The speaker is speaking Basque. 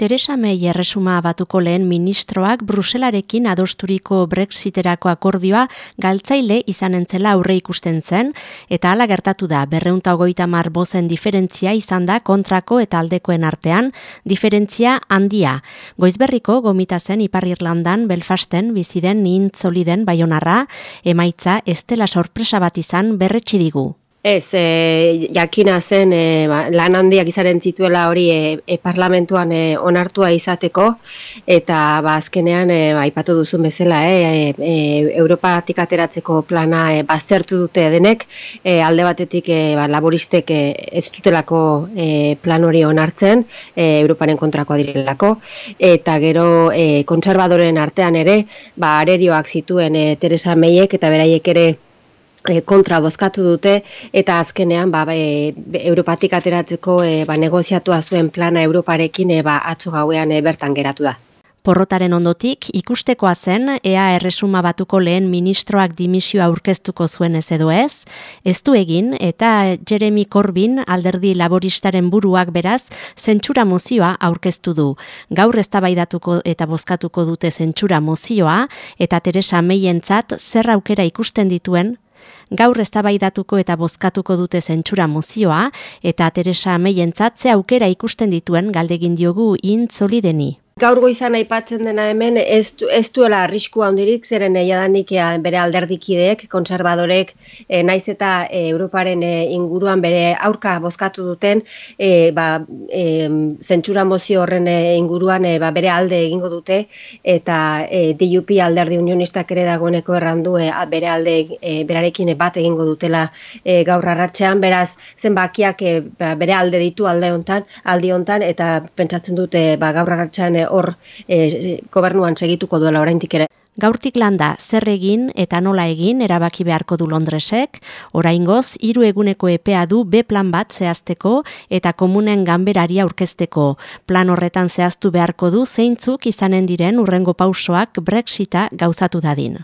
Teresa May erresuma batuko lehen ministroak Bruselarekin adosturiko Brexiterako akordioa galtzaile izan entzela aurre ikusten zen, eta hala gertatu da berreunta ogoita mar bozen diferentzia izan da kontrako eta aldekoen artean, diferentzia handia. Goizberriko gomita zen Ipar Irlandan, Belfasten, biziden, nintzoliden, baionarra, emaitza estela sorpresa bat izan berretsi digu. Ez, e, jakina zen e, ba, lan handiak izaren zituela hori e, parlamentuan e, onartua izateko. Eta ba, azkenean e, ba, ipatu duzun bezala e, e, Europa ateratzeko plana e, baztertu dute denek. E, alde batetik e, ba, laboristek e, ez dutelako e, plan hori onartzen e, Europaren kontrakoa direlako. Eta gero e, kontserbadoren artean ere ba, arerioak zituen e, Teresa Meiek eta beraiek ere e, kontra bozkatu dute eta azkenean ba, e, Europatik ateratzeko e, ba, negoziatua zuen plana Europarekin e, ba, atzo gauean e, bertan geratu da. Porrotaren ondotik, ikustekoa zen, ea erresuma batuko lehen ministroak dimisioa aurkeztuko zuen ez edo ez, ez du egin, eta Jeremy Corbyn alderdi laboristaren buruak beraz, zentsura mozioa aurkeztu du. Gaur eztabaidatuko eta bozkatuko dute zentsura mozioa, eta Teresa Meientzat zer aukera ikusten dituen Gaur eztabaidatuko eta bozkatuko dute zentsura mozioa eta Teresa Meientzat ze aukera ikusten dituen galdegin diogu intzolideni gaur goizan aipatzen dena hemen ez, ez duela arrisku handirik zeren eiadanik bere alderdikideek, konservadorek, e, naiz eta e, Europaren e, inguruan bere aurka bozkatu duten, e, ba, e, zentsura mozio horren inguruan e, ba, bere alde egingo dute, eta e, DUP alderdi unionistak ere dagoeneko errandu e, bere alde e, berarekin bat egingo dutela e, gaur arratxean, beraz zenbakiak e, ba, bere alde ditu alde hontan, aldi hontan, eta pentsatzen dute ba, gaur arratxean e, hor e, gobernuan segituko duela oraintik ere. Gaurtik landa zer egin eta nola egin erabaki beharko du Londresek, oraingoz hiru eguneko epea du B plan bat zehazteko eta komunen ganberari aurkezteko. Plan horretan zehaztu beharko du zeintzuk izanen diren urrengo pausoak Brexita gauzatu dadin.